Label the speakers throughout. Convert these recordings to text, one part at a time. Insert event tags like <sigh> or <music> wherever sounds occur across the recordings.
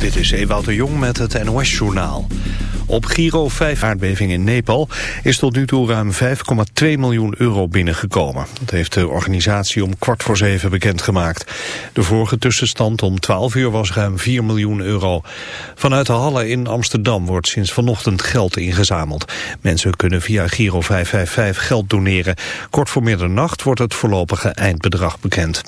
Speaker 1: Dit is Ewout de Jong met het NOS-journaal. Op Giro 5 aardbeving in Nepal is tot nu toe ruim 5,2 miljoen euro binnengekomen. Dat heeft de organisatie om kwart voor zeven bekendgemaakt. De vorige tussenstand om 12 uur was ruim 4 miljoen euro. Vanuit de Halle in Amsterdam wordt sinds vanochtend geld ingezameld. Mensen kunnen via Giro 555 geld doneren. Kort voor middernacht wordt het voorlopige eindbedrag bekend.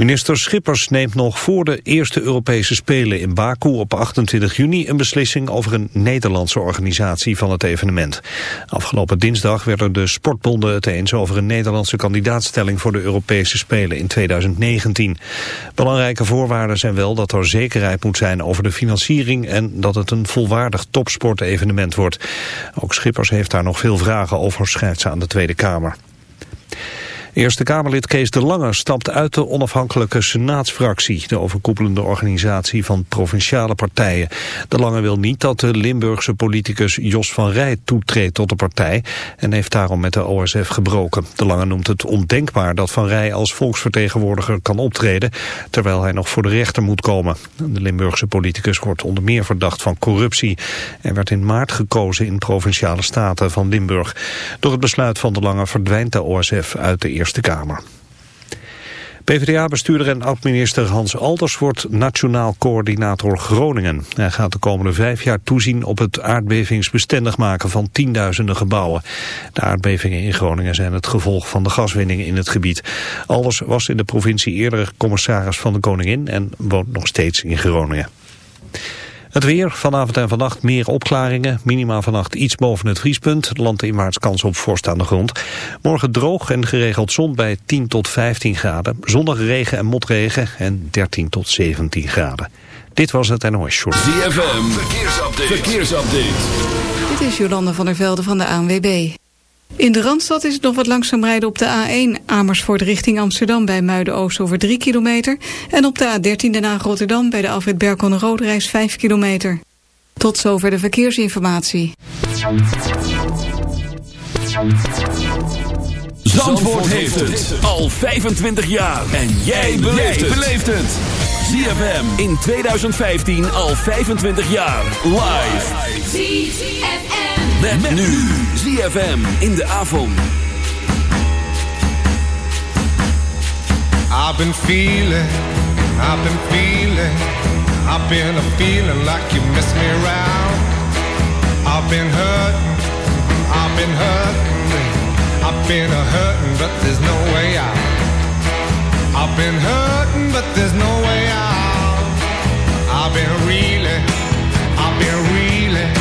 Speaker 1: Minister Schippers neemt nog voor de eerste Europese Spelen in Baku op 28 juni een beslissing over een Nederlandse organisatie van het evenement. Afgelopen dinsdag werden de sportbonden het eens over een Nederlandse kandidaatstelling voor de Europese Spelen in 2019. Belangrijke voorwaarden zijn wel dat er zekerheid moet zijn over de financiering en dat het een volwaardig topsportevenement wordt. Ook Schippers heeft daar nog veel vragen over, schrijft ze aan de Tweede Kamer. Eerste Kamerlid Kees de Lange stapt uit de onafhankelijke Senaatsfractie, de overkoepelende organisatie van provinciale partijen. De Lange wil niet dat de Limburgse politicus Jos van Rij toetreedt tot de partij en heeft daarom met de OSF gebroken. De Lange noemt het ondenkbaar dat Van Rij als volksvertegenwoordiger kan optreden, terwijl hij nog voor de rechter moet komen. De Limburgse politicus wordt onder meer verdacht van corruptie en werd in maart gekozen in provinciale staten van Limburg. Door het besluit van de Lange verdwijnt de OSF uit de Eerste Kamer. PvdA-bestuurder en oud-minister Hans Alders wordt nationaal coördinator Groningen. Hij gaat de komende vijf jaar toezien op het aardbevingsbestendig maken van tienduizenden gebouwen. De aardbevingen in Groningen zijn het gevolg van de gaswinning in het gebied. Alders was in de provincie eerder commissaris van de Koningin en woont nog steeds in Groningen. Het weer, vanavond en vannacht meer opklaringen. Minima vannacht iets boven het vriespunt. Landinwaarts kans op vorst aan de grond. Morgen droog en geregeld zon bij 10 tot 15 graden. Zondag regen en motregen en 13 tot 17 graden. Dit was het NOS Short.
Speaker 2: ZFM, verkeersupdate. verkeersupdate.
Speaker 3: Dit is Jolanda van der Velde van de ANWB. In de Randstad is het nog wat langzaam rijden op de A1 Amersfoort richting Amsterdam bij Muiden-Oost over 3 kilometer. En op de A13 Den Haag Rotterdam bij de Alfred Berkon Roodreis 5 kilometer. Tot zover de verkeersinformatie.
Speaker 2: Zandvoort heeft het al 25 jaar. En jij beleeft het. ZFM in 2015 al 25 jaar. Live. Met, met nu ZFM in de avond.
Speaker 4: I've been feeling, I've been feeling, I've been a feeling like you miss me around. I've been hurting, I've been hurting, I've been a hurting, but there's no way out. I've been hurting, but there's no way out. I've been reeling, I've been reeling,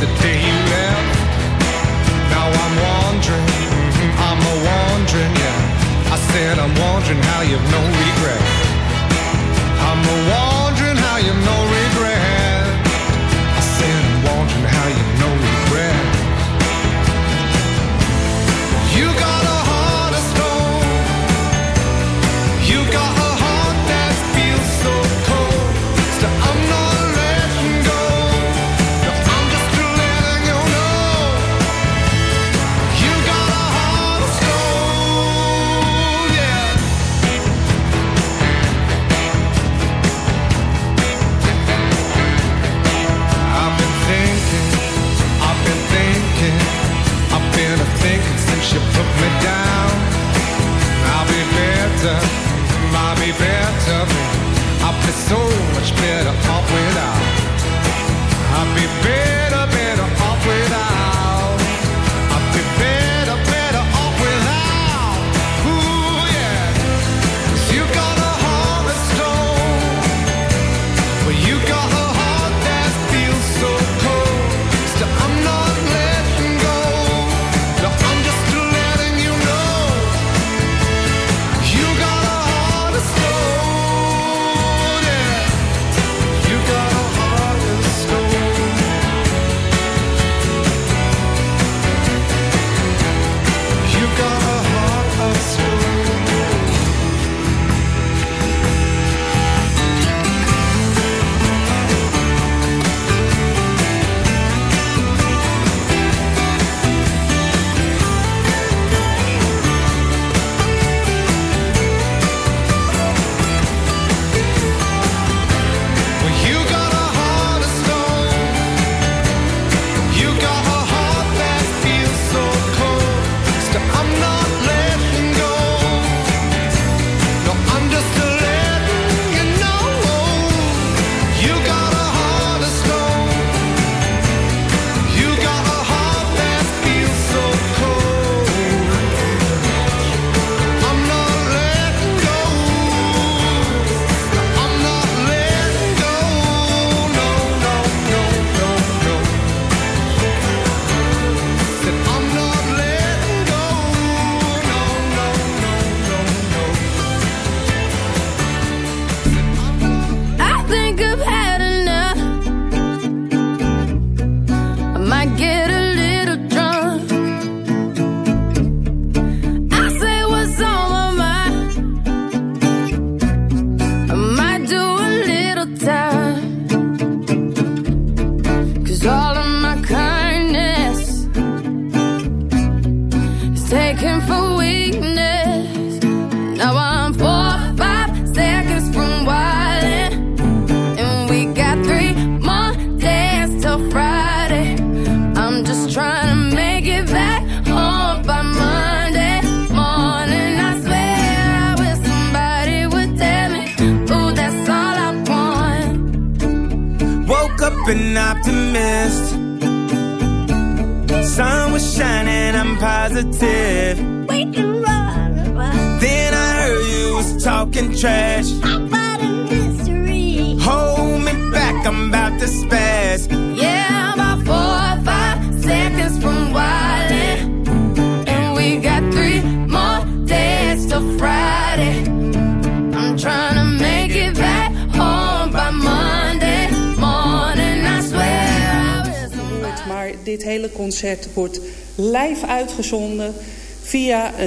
Speaker 4: the day you left. Now I'm wondering, mm-hmm, I'm a yeah. I said I'm wondering how you've no regret. I'm a wondering how you've no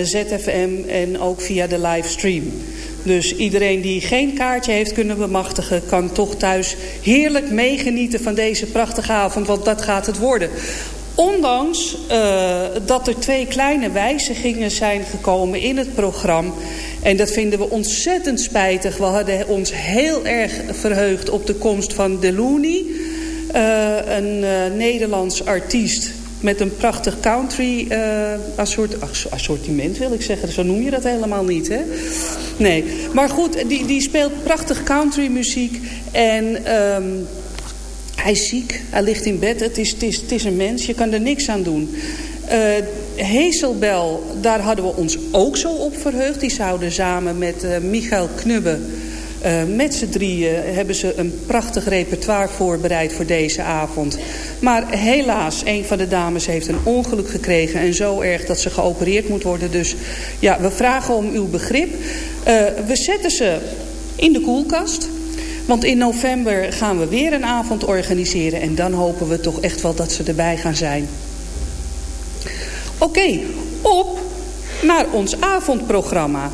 Speaker 5: ZFM en ook via de livestream. Dus iedereen die geen kaartje heeft kunnen bemachtigen... kan toch thuis heerlijk meegenieten van deze prachtige avond. Want dat gaat het worden. Ondanks uh, dat er twee kleine wijzigingen zijn gekomen in het programma... en dat vinden we ontzettend spijtig. We hadden ons heel erg verheugd op de komst van Delooney... Uh, een uh, Nederlands artiest met een prachtig country uh, assort, assortiment wil ik zeggen. Zo noem je dat helemaal niet, hè? Nee, maar goed, die, die speelt prachtig country muziek en... Um, hij is ziek, hij ligt in bed, het is, het, is, het is een mens, je kan er niks aan doen. Uh, Hazelbel, daar hadden we ons ook zo op verheugd. Die zouden samen met uh, Michael Knubbe... Met z'n drieën hebben ze een prachtig repertoire voorbereid voor deze avond. Maar helaas, een van de dames heeft een ongeluk gekregen... en zo erg dat ze geopereerd moet worden. Dus ja, we vragen om uw begrip. Uh, we zetten ze in de koelkast... Want in november gaan we weer een avond organiseren... en dan hopen we toch echt wel dat ze erbij gaan zijn. Oké, op naar ons avondprogramma.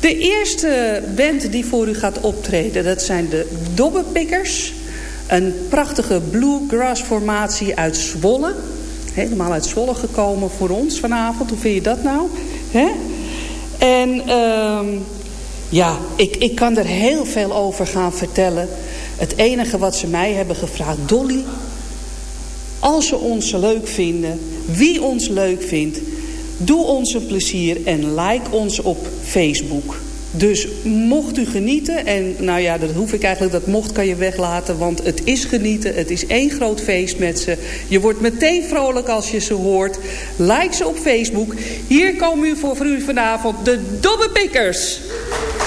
Speaker 5: De eerste band die voor u gaat optreden, dat zijn de Dobbepikkers. Een prachtige bluegrass formatie uit Zwolle. Helemaal uit Zwolle gekomen voor ons vanavond. Hoe vind je dat nou? En um, ja, ik, ik kan er heel veel over gaan vertellen. Het enige wat ze mij hebben gevraagd... Dolly, als ze ons leuk vinden, wie ons leuk vindt... Doe ons een plezier en like ons op Facebook. Dus mocht u genieten, en nou ja, dat hoef ik eigenlijk, dat mocht kan je weglaten, want het is genieten, het is één groot feest met ze. Je wordt meteen vrolijk als je ze hoort. Like ze op Facebook. Hier komen u voor, u vanavond de Dobbepikkers.
Speaker 6: beautiful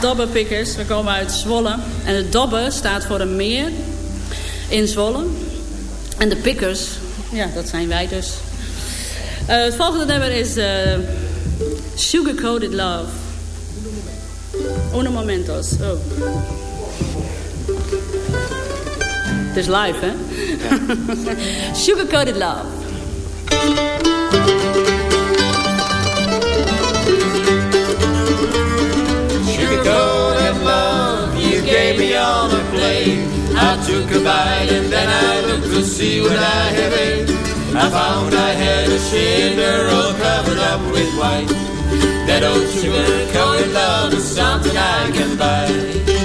Speaker 6: Dobbenpikkers. We komen uit Zwolle. En de Dobbe staat voor een meer in Zwolle. En de pikkers, ja, dat zijn wij dus. Uh, het volgende nummer is uh, Sugar Coated Love. Uno momentos. Oh. Het is live, hè? Ja. <laughs> Sugar Coated Love. To see what I have ate. I found I had a cinder all covered up with white. That old sugar-coated love is something I can buy.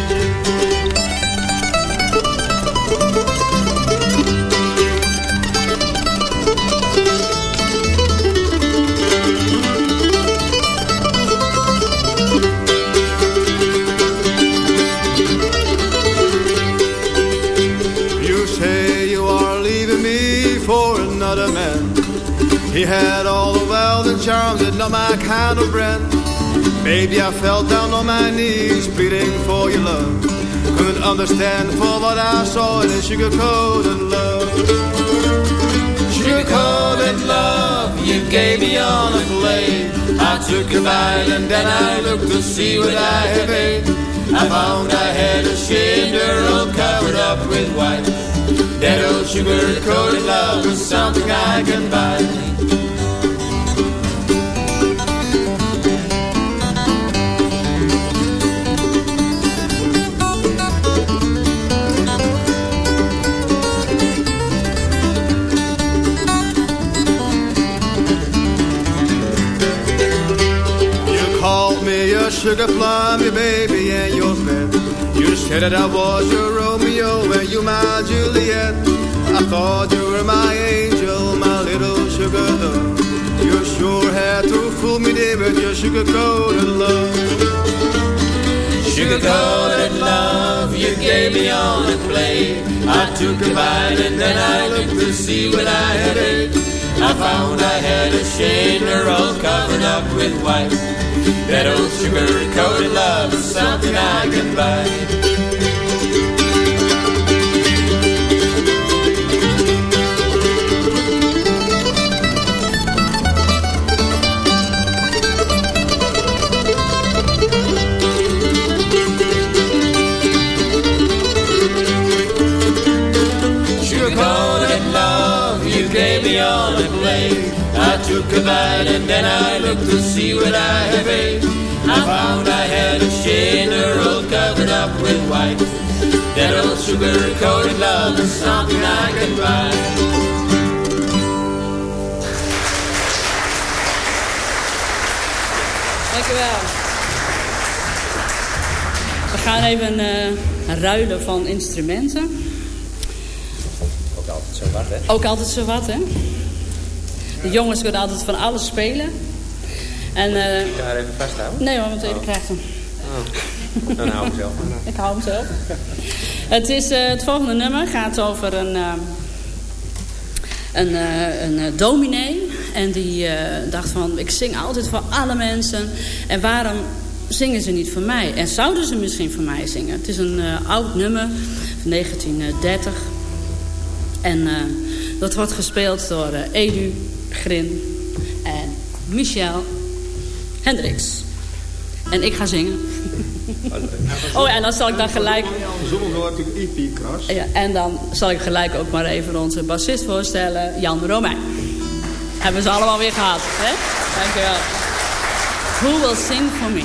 Speaker 6: He had all the wealth and charms that not my kind of brand. Baby, I fell down on my knees, pleading for your love. Couldn't understand for what I saw in sugar-coated love. Sugar-coated love, you gave me on a plate. I took a bite and then I looked to see what I had ate. I found I had a cinder all covered up with white. That old sugar-coated love was something I can buy. Sugar plum, your baby and your pet. You said that I was your Romeo and you my Juliet. I thought you were my angel, my little sugar dove. You sure had to fool me, dear, with your sugar-coated love. Sugar-coated love, you gave me on a plate. I took a bite and then I looked to see what I had ate. I found I had a shader all covered up with white. That old sugar-coated love is something I can buy.
Speaker 7: I took a bite and then I looked to see what I had ate. I found I had a shinner all covered up with white. That old sugar-coated love is something I can buy.
Speaker 6: Dankjewel. We gaan even uh, ruilen van instrumenten.
Speaker 8: Ook altijd zo wat, hè?
Speaker 6: Ook altijd zo wat, hè? De jongens kunnen altijd van alles spelen. En, uh,
Speaker 8: ik ga even vasthouden?
Speaker 6: Nee hoor, want even oh. krijgt hem.
Speaker 8: Oh. Dan hou ik hem zelf. <laughs>
Speaker 6: ik hou hem zelf. het, is, uh, het volgende nummer gaat over een, uh, een, een dominee. En die dacht van, ik zing altijd voor alle mensen. En waarom zingen ze niet voor mij? En zouden ze misschien voor mij zingen? Het is een oud nummer van 1930. En dat wordt gespeeld door Edu Grin en Michel Hendricks. En ik ga zingen. <laughs> oh ja, en dan zal ik dan gelijk... Ja, en dan zal ik gelijk ook maar even onze bassist voorstellen, Jan Romein. Hebben ze allemaal weer gehad, hè? Dankjewel. Who will sing for me?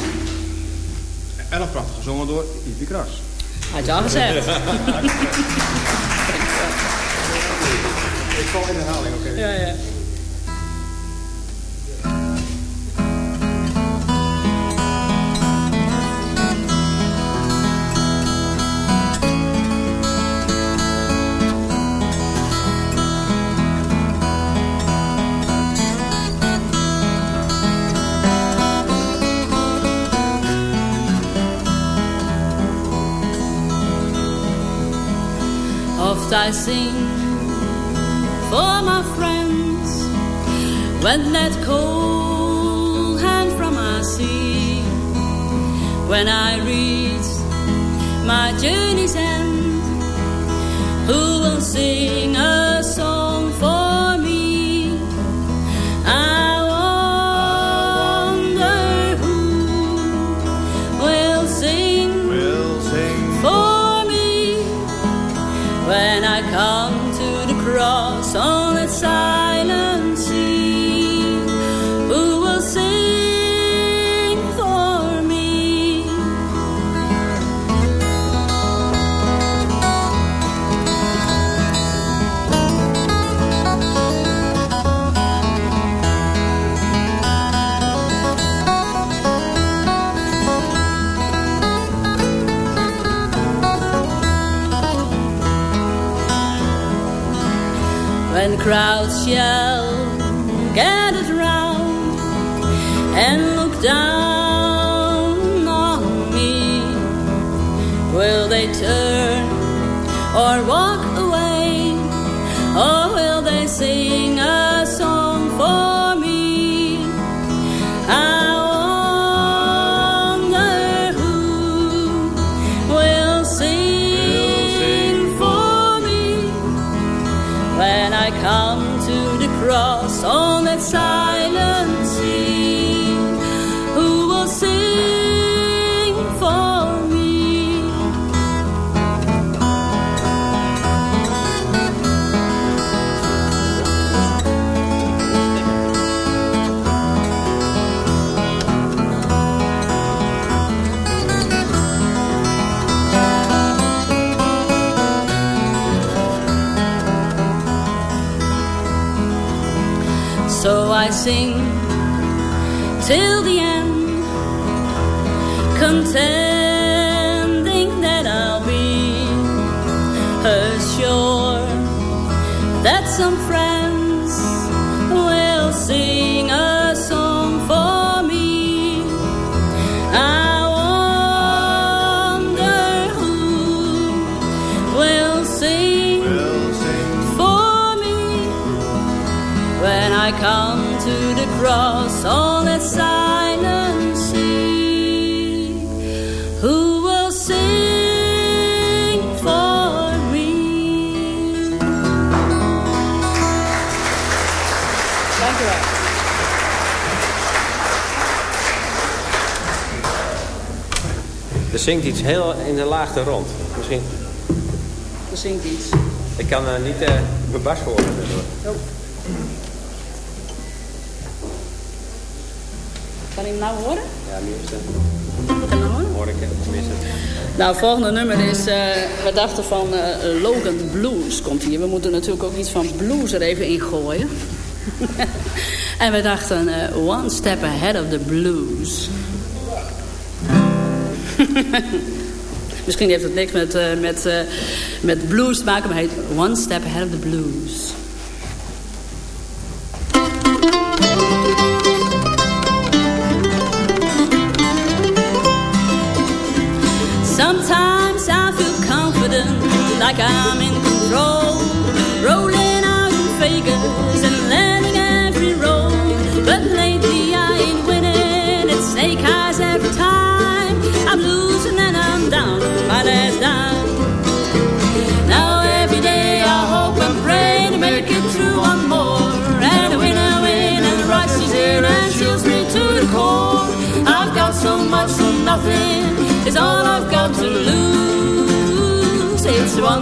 Speaker 9: En dan prachtig gezongen door EP Kras.
Speaker 6: Had je al gezegd. <laughs>
Speaker 9: ik val in herhaling, oké.
Speaker 6: Okay. Ja, ja. I sing for my friends when that cold hand from my sea. When I reach my journey's end, who will sing sing till the end,
Speaker 8: zingt iets heel in de laagte rond. Misschien.
Speaker 6: Er zingt iets.
Speaker 8: Ik kan eh, niet uh, mijn bas horen. daardoor.
Speaker 6: Kan je hem nou horen?
Speaker 8: Ja, nu is het.
Speaker 6: Kan hem horen?
Speaker 8: Hoor ik het, tenminste.
Speaker 6: Nou, het volgende nummer is, eh, we dachten van eh, Logan Blues komt hier. We moeten natuurlijk ook iets van blues er even in gooien. <laughs> en we dachten, eh, one step ahead of the blues. <laughs> Misschien heeft het niks met, eh, met, eh, met blues te maken, maar het heet One Step Ahead of the Blues.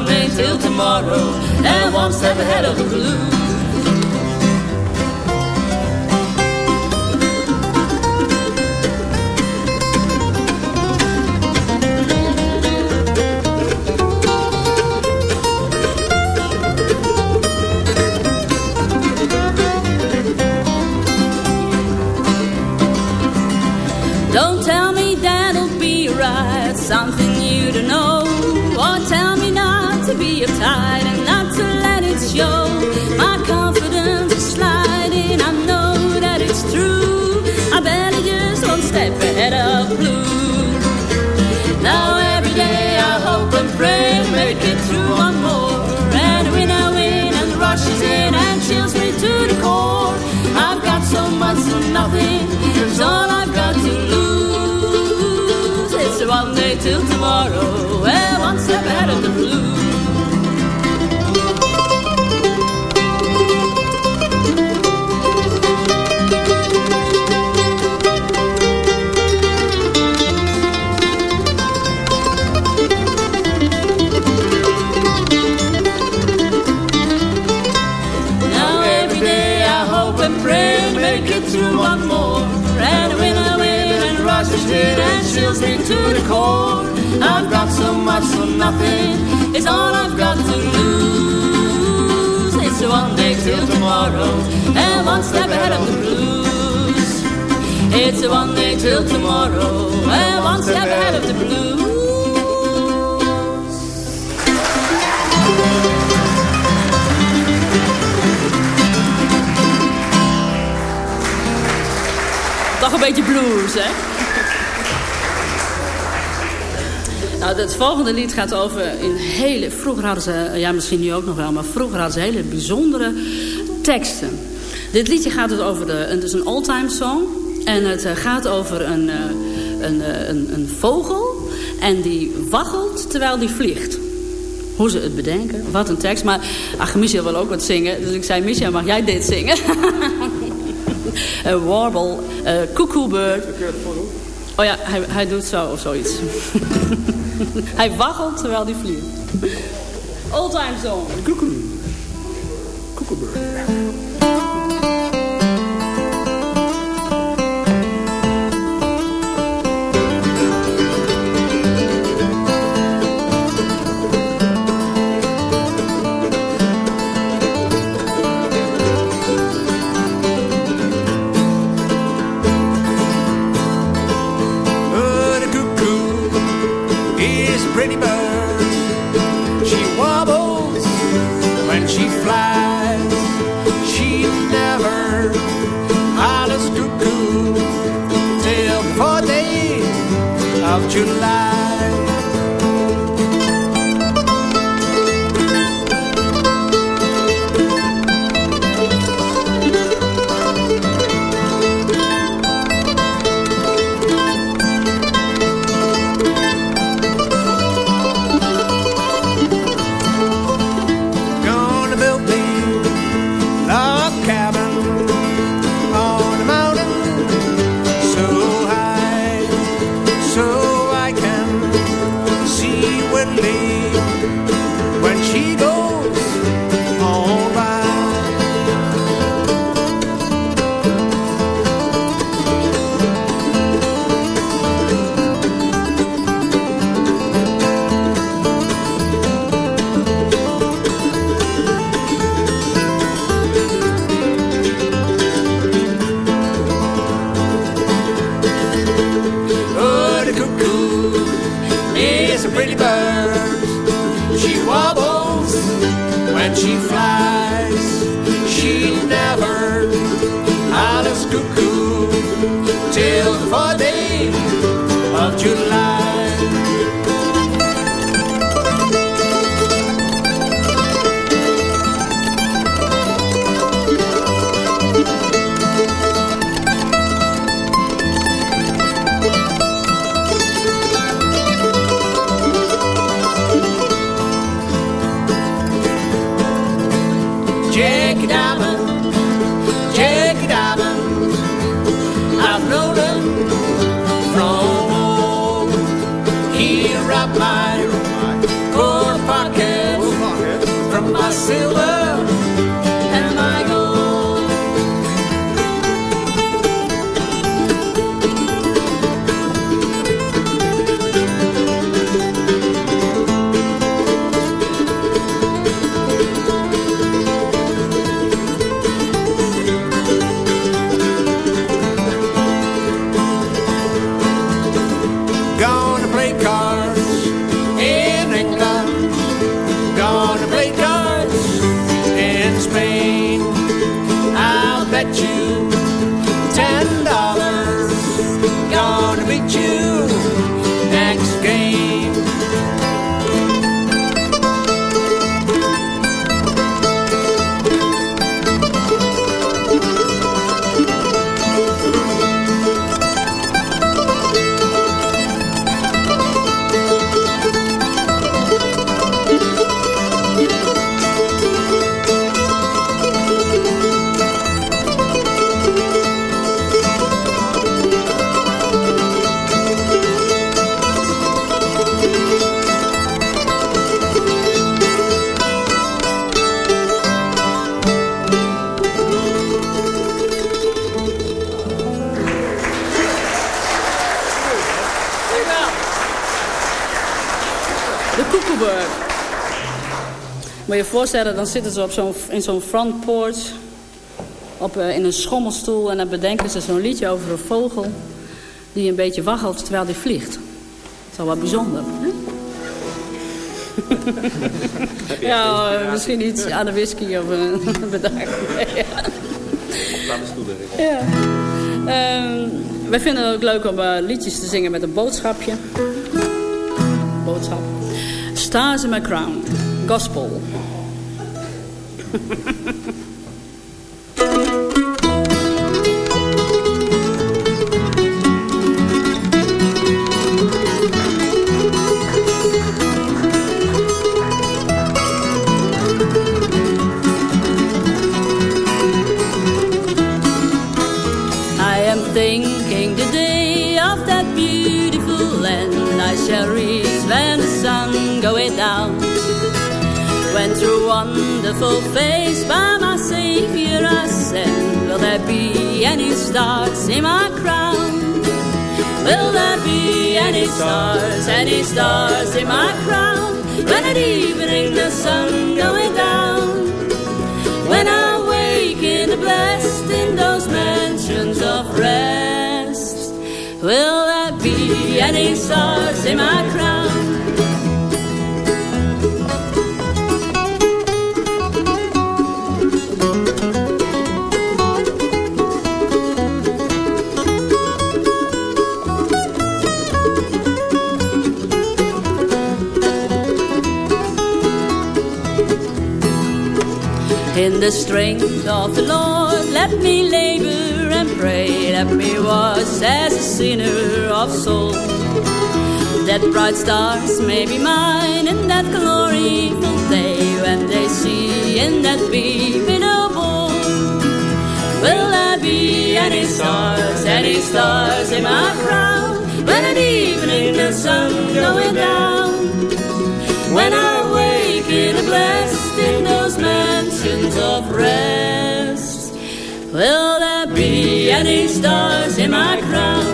Speaker 6: Till tomorrow, and one step ahead of the blues. One day till tomorrow, and one step ahead of the blues. Now every day I hope and pray to make it through one more. And win, I win, and rush is in and chills me to the core. So much for nothing, it's all I've got to lose. It's one day till tomorrow, and one step ahead of the blues. It's one day till tomorrow, and one step ahead of the blues. Toch een beetje blues, hè? Nou, het volgende lied gaat over in hele... Vroeger hadden ze, ja misschien nu ook nog wel... maar vroeger hadden ze hele bijzondere teksten. Dit liedje gaat het over de... Het is een oldtime song. En het eh, gaat over een, eh, een, eh, een, een vogel. En die waggelt terwijl die vliegt. Hoe ze het bedenken. Wat een tekst. Maar ach, Michel wil ook wat zingen. Dus ik zei, Michel, mag jij dit zingen? <laughs> Een warble, uh, koekoebird. Oh ja, hij, hij doet zo of zoiets. <laughs> hij waggelt terwijl hij vliegt. Oldtime. Koekoe. Moet je je voorstellen, dan zitten ze op zo'n, in zo'n front porch. Op, eh, in een schommelstoel. En dan bedenken ze zo'n liedje over een vogel. Die een beetje waggelt terwijl die vliegt. Dat is wel wat bijzonder. Hè? <laughs> ja, misschien iets aan de whisky of een bedacht.
Speaker 8: De stoelen.
Speaker 6: Ja. Ehm, wij vinden het ook leuk om eh, liedjes te zingen met een boodschapje. Boodschap. Stars in my crown. Gospel. <laughs> wonderful face by my Savior I stand, will there be any stars in my crown? Will there be any stars, any stars in my crown? When at evening the sun going down, when I wake in the blessed in those mansions of rest, will there be any stars in my crown? In the strength of the Lord, let me labor and pray. Let me wash as a sinner of soul. That bright stars may be mine in that gloriful day when they see in that beaming bowl. Will there be any stars, any stars in my crown? When at evening the sun going down, when I wake in a blessed of rest, will there be any stars in my crown?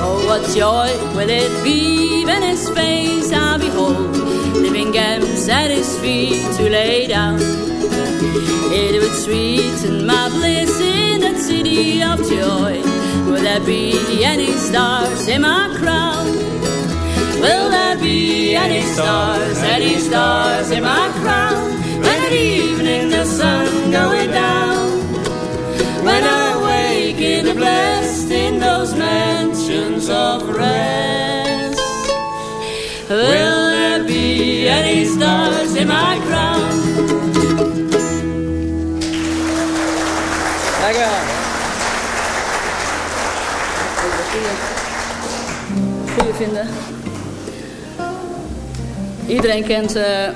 Speaker 6: Oh, what joy will it be when his face I behold, living gems at his feet to lay down. It would sweeten my bliss in that city of joy. Will there be any stars in my crown? Will there be any stars, any stars in my crown? When at evening the sun going down, when I wake in the blessed in those mansions of rest, will
Speaker 7: be any stars in my crown?
Speaker 6: Dankjewel. Goeie vinden. Iedereen kent... eh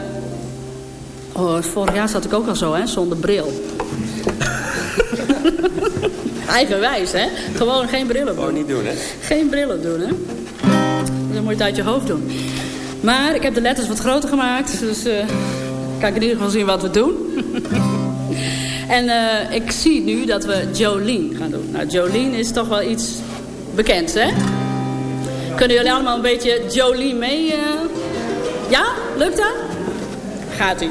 Speaker 6: Oh, vorig jaar zat ik ook al zo, hè, zonder bril. <laughs> Eigenwijs, hè? Gewoon geen brillen doen.
Speaker 8: Gewoon niet doen, hè?
Speaker 6: Geen brillen doen, hè? Dan moet je het uit je hoofd doen. Maar ik heb de letters wat groter gemaakt, dus eh kan ik in ieder geval zien wat we doen. <laughs> en eh, ik zie nu dat we Jolene gaan doen. Nou, Jolene is toch wel iets bekends, hè? Kunnen jullie allemaal een beetje Jolene mee? eh? Ja? Lukt dat? Gaat-ie.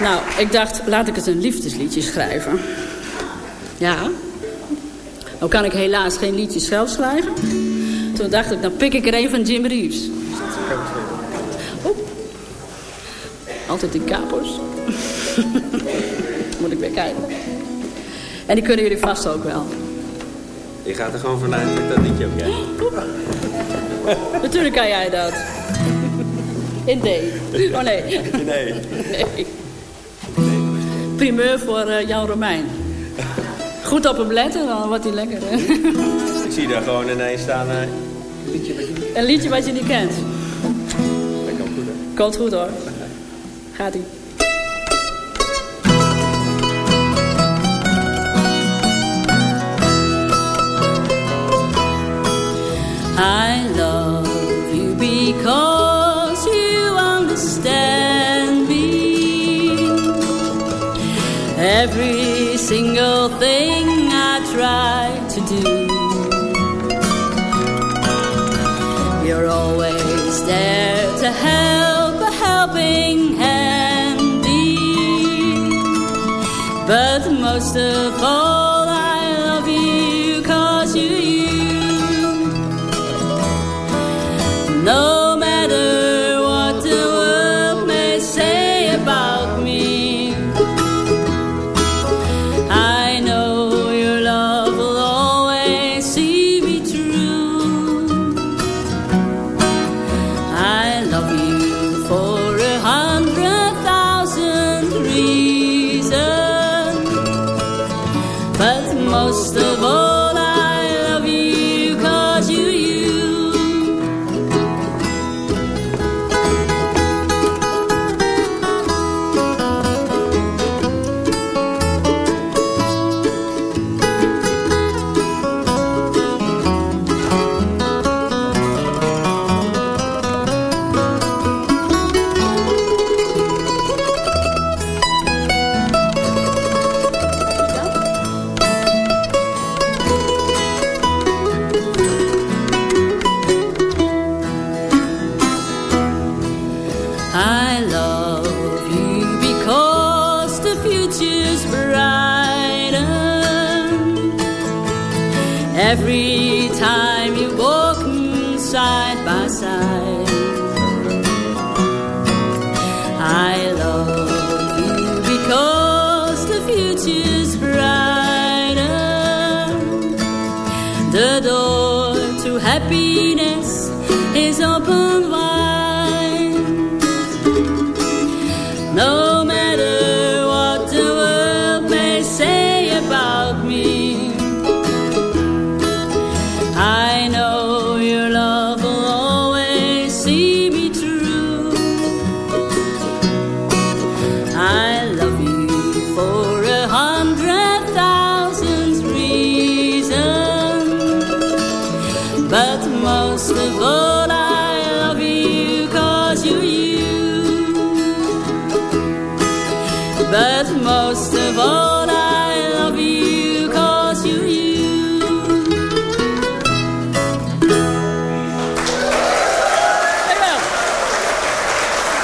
Speaker 6: Nou, ik dacht, laat ik eens een liefdesliedje schrijven. Ja. Nou kan ik helaas geen liedjes zelf schrijven. Toen dacht ik, dan pik ik er een van Jim Reeves. Oep. Altijd die kapers. <laughs> Moet ik weer kijken. En die kunnen jullie vast ook wel.
Speaker 8: Je gaat er gewoon vanuit dat ik dat liedje ook ken.
Speaker 6: Natuurlijk kan jij dat. In D. Oh nee.
Speaker 8: Nee.
Speaker 6: Nee. Primeur voor eh, Jan Romein. Goed op hem letten, dan wordt hij lekker. hè?
Speaker 8: Ik zie daar gewoon ineens staan. eh,
Speaker 6: Een liedje wat je niet kent.
Speaker 8: dat kan goed, hè?
Speaker 6: Komt goed hoor. Gaat-ie. I love you because single thing I try to do. You're always there to help, a helping hand. But most of all, but most of all,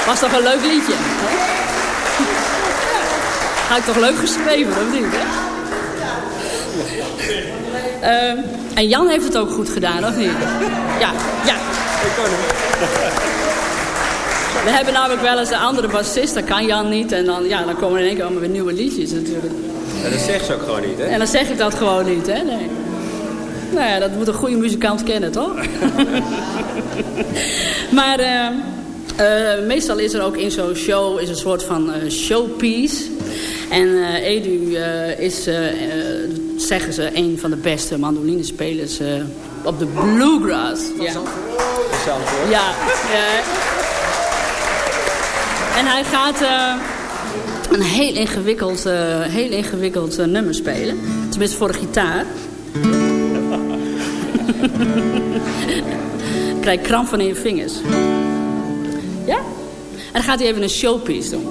Speaker 6: Was toch een leuk liedje? Hè? Had ik toch leuk geschreven, of niet? Hè? Ehm, en Jan heeft het ook goed gedaan, of niet? Ja, ja.
Speaker 8: Ik kan hem.
Speaker 6: We hebben namelijk wel eens een andere bassist, dat kan Jan niet. En dan, ja, dan komen er in één keer allemaal weer nieuwe liedjes natuurlijk.
Speaker 8: Dat zegt ze ook gewoon niet, hè?
Speaker 6: En dan zeg ik dat gewoon niet, hè? Nee. Nou ja, dat moet een goede muzikant kennen, toch? <laughs> maar eh, eh, meestal is er ook in zo'n show is een soort van eh, showpiece. En eh, Edu is, zeggen ze, een van de beste mandolinesspelers eh, op de bluegrass. Ja. Ja. ja. En hij gaat een heel ingewikkeld, heel ingewikkeld nummer spelen. Tenminste voor de gitaar. <laughs> Krijg kramp van in je vingers. En dan gaat hij even een showpiece doen.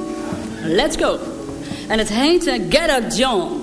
Speaker 6: Let's go. En het heet eh, Get Up John.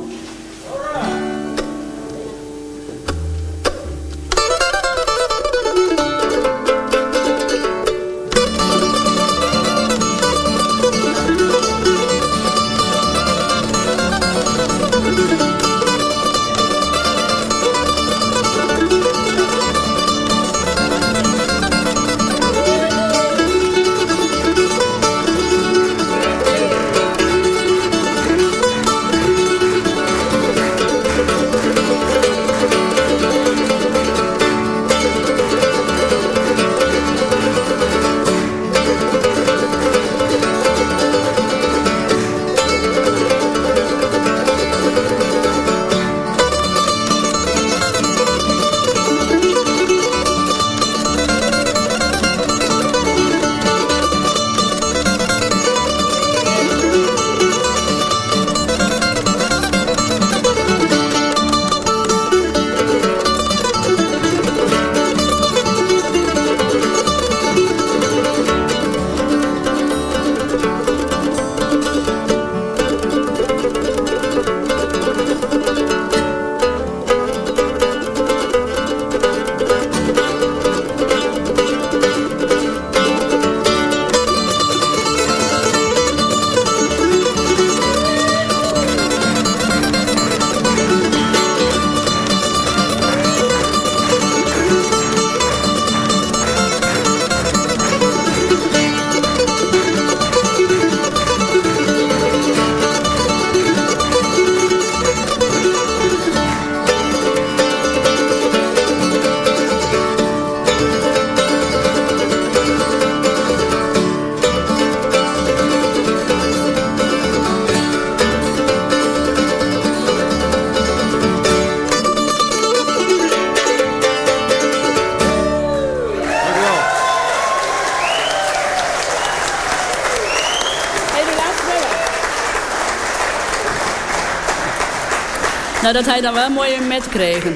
Speaker 6: Nou, dat hij dan wel een mooie met kreeg. <laughs>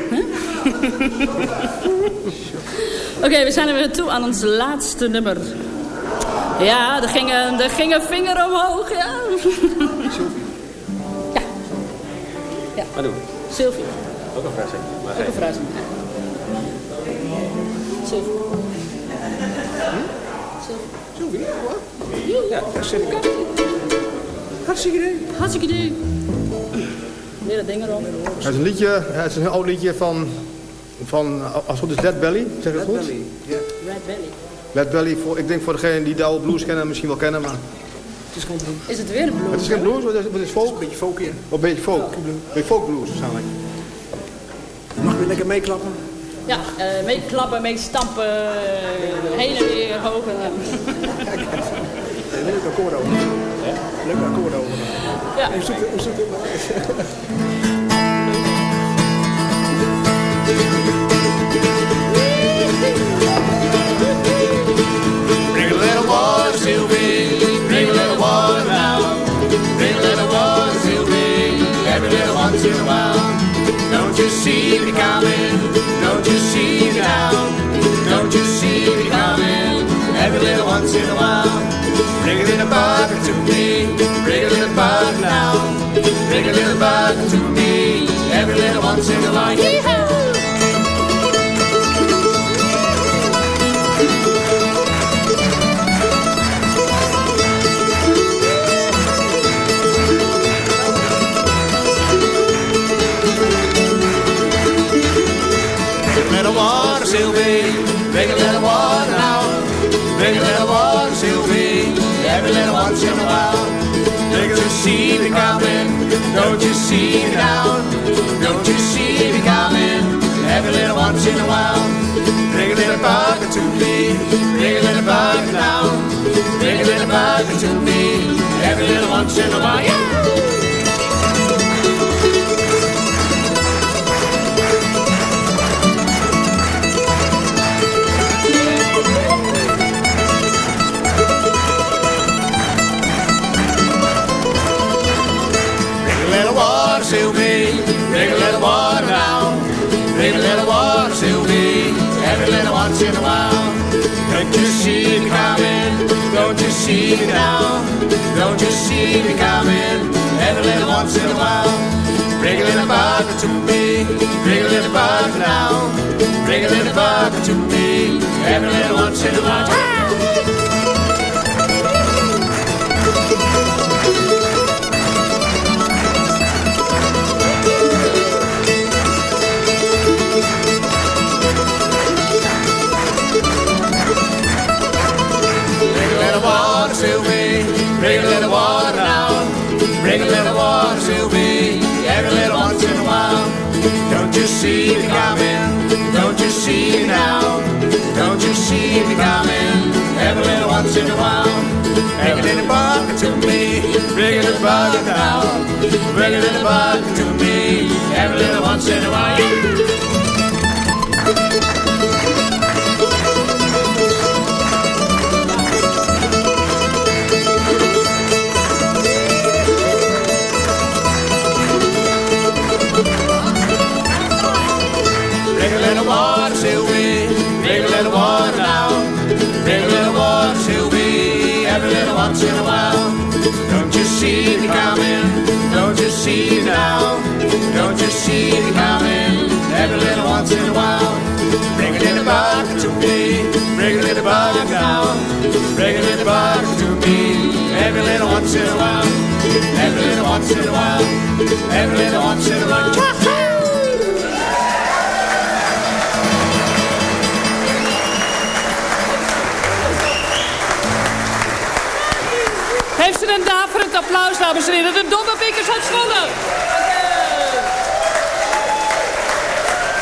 Speaker 6: Oké, we zijn er weer toe aan ons laatste nummer. Ja, er ging een, er ging een vinger omhoog, ja. ja. ja.
Speaker 8: Wat doen
Speaker 6: Sylvie.
Speaker 8: Ook een. Maar
Speaker 6: Ook een verrassing. Sylvie.
Speaker 9: Sylvie, wat?
Speaker 6: Ja,
Speaker 9: hartstikke Hartstikke idee.
Speaker 6: Hartstikke idee. Nee, dat ding erom.
Speaker 9: Het is een liedje, het is een oud liedje van, van als het goed is, Dead Belly, zeg ik het goed?
Speaker 6: Red Belly.
Speaker 9: Dead Belly, voor, ik denk voor degenen die de oude blues kennen, misschien wel kennen, maar...
Speaker 6: Het is gewoon Is het weer een blues?
Speaker 9: Het is geen blues, het is, het is folk.
Speaker 8: Een beetje folk.
Speaker 9: Of een beetje folk. Een beetje folk blues waarschijnlijk.
Speaker 8: Mag weer lekker meeklappen?
Speaker 6: Ja, uh, mee klappen, mee stampen, uh, heen en weer, hoog en
Speaker 8: Kijk, akkoord over. Ja? Leuk akkoord over.
Speaker 6: Ja.
Speaker 8: En zoek, zoek het maar
Speaker 10: Bring a little water. Bring a little water now. Bring a little water. Every little once in a while. Don't you see me coming? Don't you see me now? Don't you see me coming? Every little once in a while. Bring a little bucket to me. Bring a little bucket now. Bring a little bucket to me. Every little once in a while. Yee-haw! See me now? Don't you see me coming? Every little once in a while. Bring a little bucket to me. Bring a little bucket now. Bring a little bucket to me. Every little once in a while. Yeah! to the light. Little bucket now. Bring a little bucket to me. Every little once in a while. See me now? Don't you see me coming? Every little once in a while. Bring a little bucket to me. Bring a little bucket now. Bring a little bucket to me. Every little once in a while. Every little once in a while. Every little once in a while.
Speaker 11: Dames en heren. De Dommerpikkers uit Zwolle.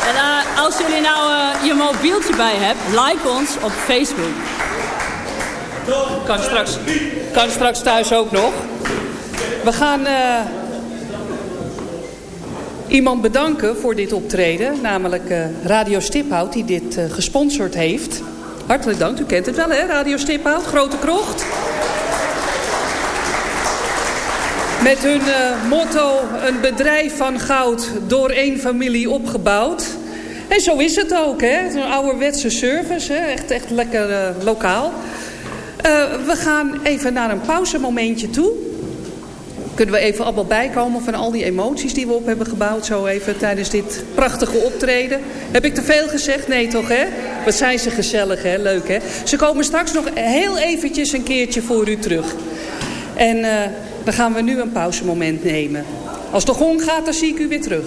Speaker 6: En uh, als jullie nou uh, je mobieltje bij hebben, like ons op Facebook.
Speaker 11: Kan straks, kan straks thuis ook nog. We gaan uh, iemand bedanken voor dit optreden. Namelijk Radio Stiphout die dit gesponsord heeft. Hartelijk dank, u kent het wel hè, Radio Stiphout, Grote Krocht. Met hun uh, motto, een bedrijf van goud door één familie opgebouwd. En zo is het ook, hè. Een ouderwetse service, hè? Echt, echt lekker uh, lokaal. Uh, we gaan even naar een pauzemomentje toe. Kunnen we even allemaal bijkomen van al die emoties die we op hebben gebouwd... zo even tijdens dit prachtige optreden. Heb ik te veel gezegd? Nee toch, hè? Wat zijn ze gezellig, hè? Leuk, hè? Ze komen straks nog heel eventjes een keertje voor u terug. En dan gaan we nu een pauzemoment nemen. Als de gong gaat, dan zie ik u weer terug.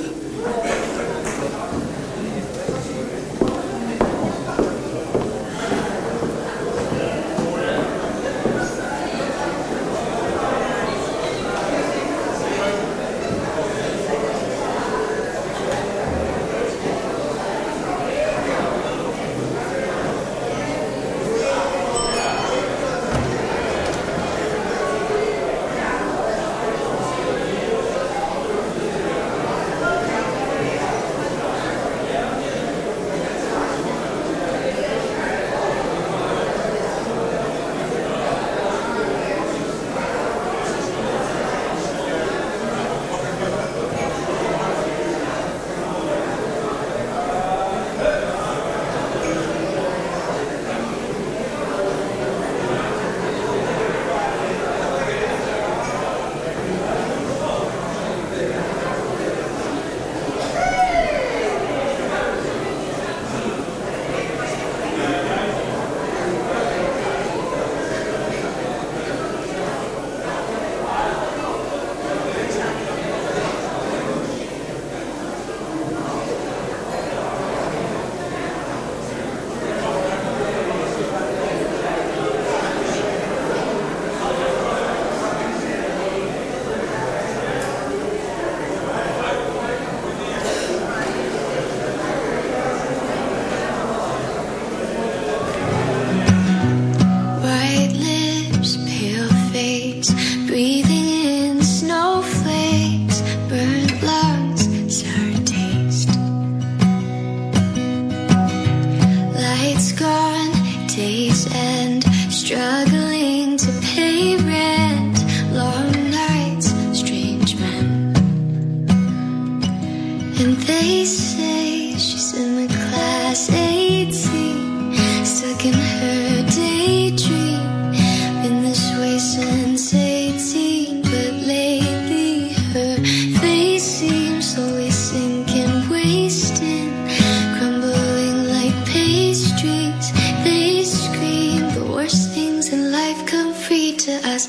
Speaker 11: free to us.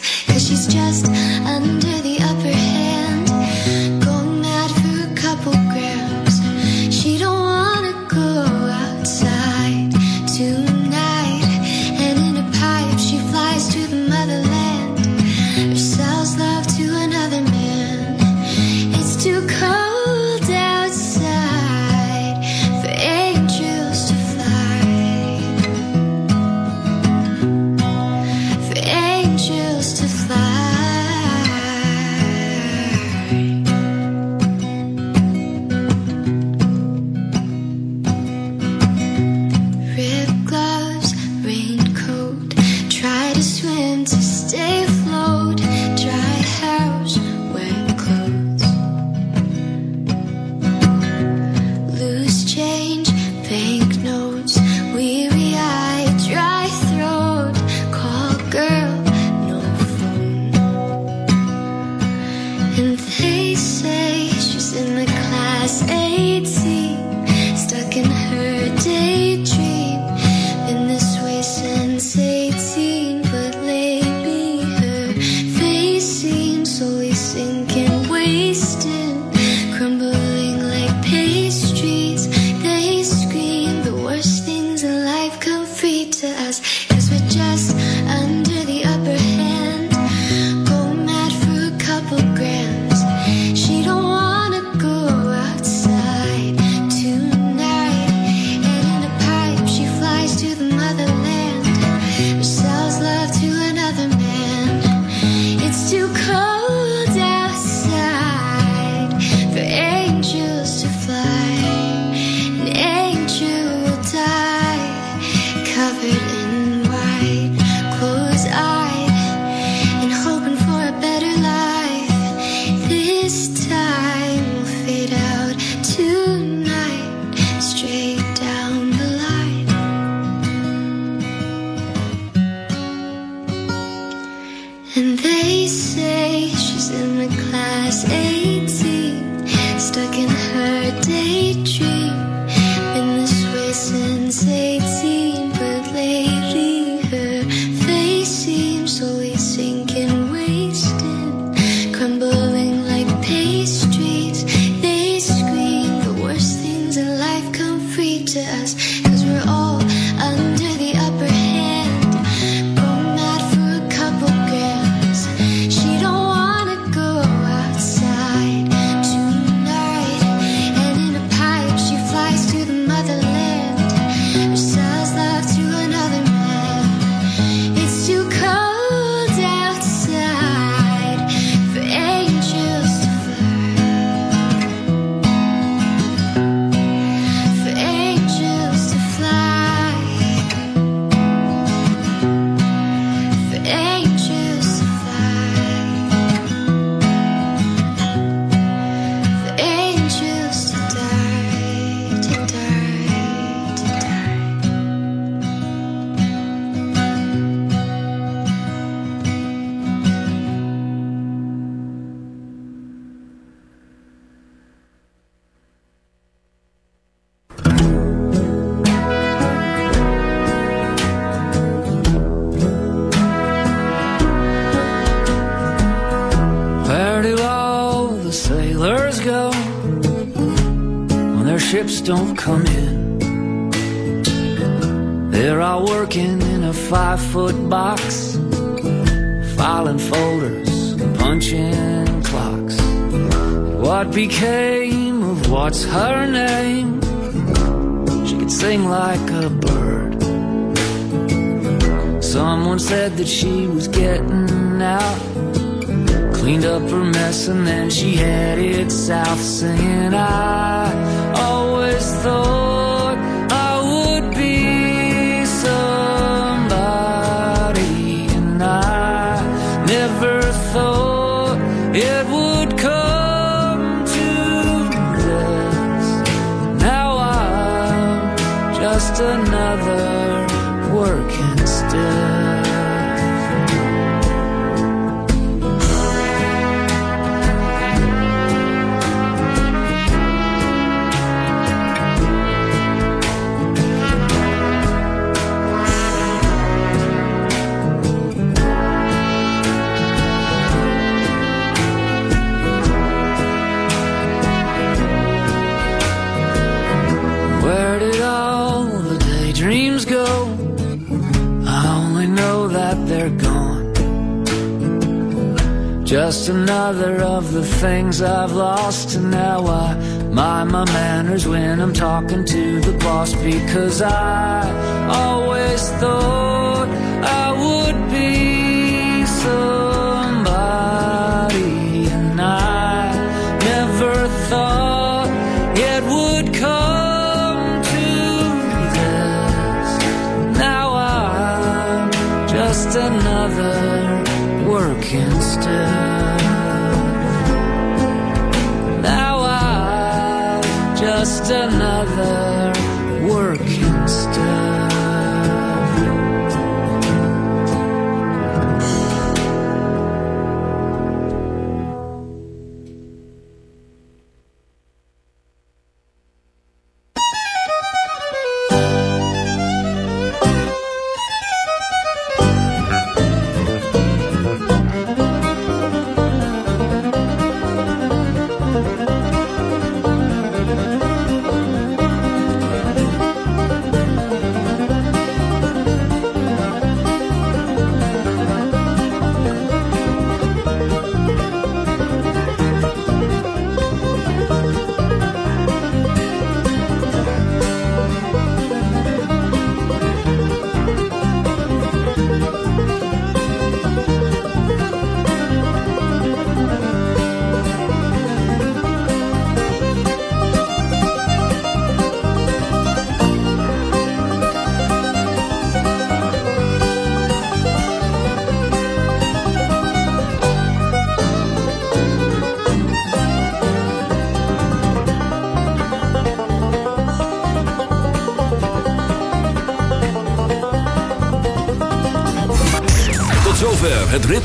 Speaker 12: ships don't come in. They're all working in a five foot box, filing folders, punching clocks. What became of what's her name? She could sing like a bird. Someone said that she was getting out. Cleaned up her mess and then she headed south singing I so. Just another of the things I've lost. And now I mind my manners when I'm talking to the boss Because I always thought